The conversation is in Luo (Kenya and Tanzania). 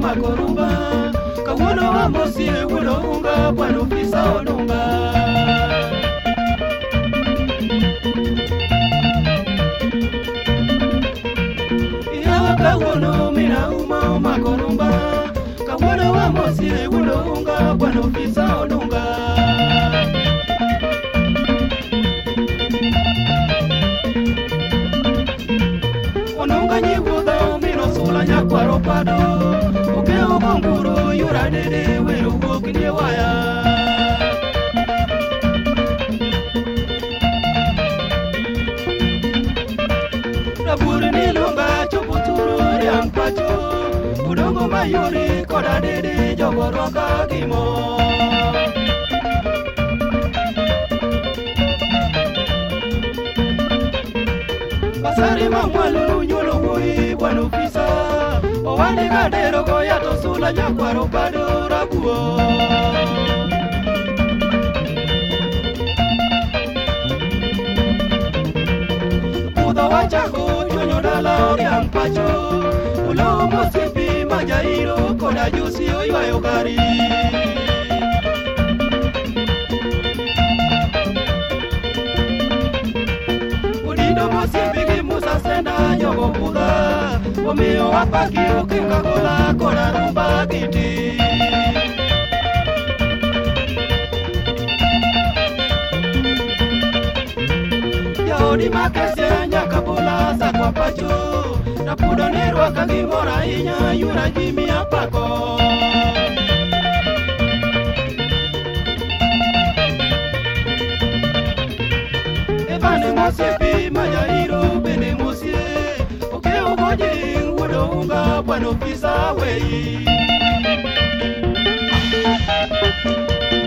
makoruba kawuono wamosile wulo unga bwanu pisa olunga yawa mwana wa mosire gunonga bwana ufisa onunga onunga nyibudha omino sula nyakwaro pado uke obonguru yuranene weru gokinye waya Thank you. jogo mayori koda didi jogo roka gimo Basari mamwalu nyulu mui bwanu pisa Owani kadero goya tosula nyakwaro bado rakuo Kudawa chaku chunyo dala oriampacho Ulo mosi kona jusi oywayo kari udindo mosiepi gi musa senda jogo budha omiyo apaki okinga gola rumba kiti jaodi makese nyaka bola sakwa pacho Kana pudo ne rwaka gimoro ahinya yura ji miya pako Ebane mosepi majairo bene mosie Oke omoje wudo unga bwano pisa weyi Thank you.